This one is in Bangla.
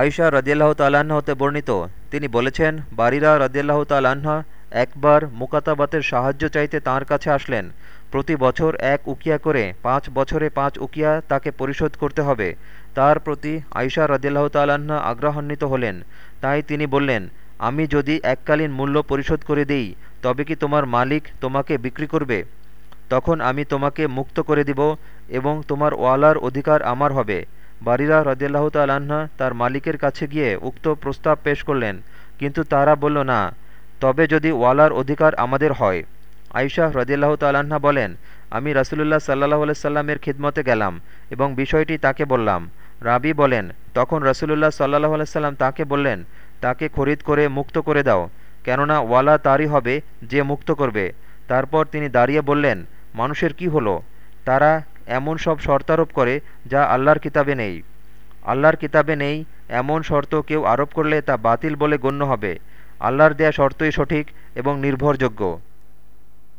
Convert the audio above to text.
আয়সা রদিয়াল্লাহ তাল্লাহ্ন হতে বর্ণিত। তিনি বলেছেন, বারিরা রদিয়াল্লাহ তাল্লাহ্ন একবার মুকাতাবাতের সাহায্য চাইতে তাঁর কাছে আসলেন। প্রতি বছর এক উকিয়া করে পাঁচ বছরে পাঁচ উকিয়া তাকে পরিশোধ করতে হবে। তার প্রতি আয়সা রদিয়াল্লাহ তাল্লাহ্ন আগ্রহান্বিত হলেন। তাই তিনি বললেন, আমি যদি এককালীন মূল্য পরিশোধ করে দিই, তবে কি তোমার মালিক তোমাকে বিক্রি করবে? তখন আমি তোমাকে মুক্ত করে দিব এবং তোমার ওয়ালার অধিকার আমার হবে। বারিরা রদিয়াল্লাহ তাল্লাহ্ন তার মালিকের কাছে গিয়ে উক্ত প্রস্তাব পেশ করলেন। কিন্তু তারা বলল, না, তবে যদি ওয়ালার অধিকার আমাদের হয়। আইশাহ রদিয়াল্লাহ তাল্লাহ্না বলেন, আমি রাসুলুল্লাহ সাল্লাহ সাল্লামের খিদমতে গেলাম এবং বিষয়টি তাকে বললাম। রাবি বলেন, তখন রসুলুল্লাহ সাল্লাহ সাল্লাম তাকে বললেন, তাকে খরিদ করে মুক্ত করে দাও, কেননা ওয়ালা তারই হবে যে মুক্ত করবে। তারপর তিনি দাঁড়িয়ে বললেন, মানুষের কি হলো? তারা এমন সব শর্তারোপ করে যা আল্লাহর কিতাবে নেই। আল্লাহর কিতাবে নেই এমন শর্ত কেউ আরোপ করলে তা বাতিল বলে গণ্য হবে। আল্লাহর দেয়া শর্তই সঠিক এবং নির্ভরযোগ্য।